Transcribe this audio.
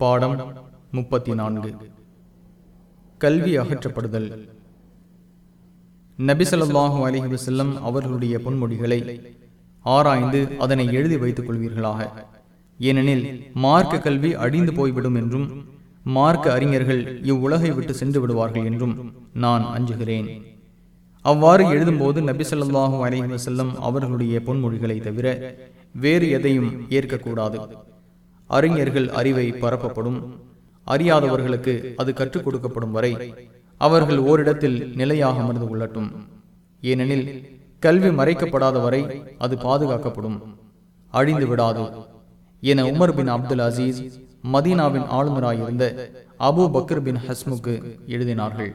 பாடம் முப்பத்தி நான்கு கல்வி அகற்றப்படுதல். நபிசல்லாஹு அலிஹி வசல்லம் அவர்களுடைய பொன்மொழிகளை ஆராய்ந்து அதனை எழுதி வைத்துக் கொள்வீர்களாக. ஏனெனில் மார்க்க கல்வி அழிந்து போய்விடும் என்றும் மார்க்க அறிஞர்கள் இவ்வுலகை விட்டு சென்று விடுவார்கள் என்றும் நான் அஞ்சுகிறேன். அவ்வாறு எழுதும்போது நபிசல்லாஹு அலிஹி வசல்லம் அவர்களுடைய பொன்மொழிகளை தவிர வேறு எதையும் ஏற்கக்கூடாது. அறிஞர்கள் அறிவை பரப்பப்படும். அறியாதவர்களுக்கு அது கற்றுக் கொடுக்கப்படும் வரை அவர்கள் ஓரிடத்தில் நிலையாக அமர்ந்து கொள்ளட்டும். ஏனெனில் கல்வி மறைக்கப்படாத வரை அது பாதுகாக்கப்படும். அழிந்து விடாது. என உமர் பின் அப்துல் அசீஸ் மதீனாவின் ஆளுநராயிருந்த அபு பக்கர் பின் ஹஸ்முக்கு எழுதினார்கள்.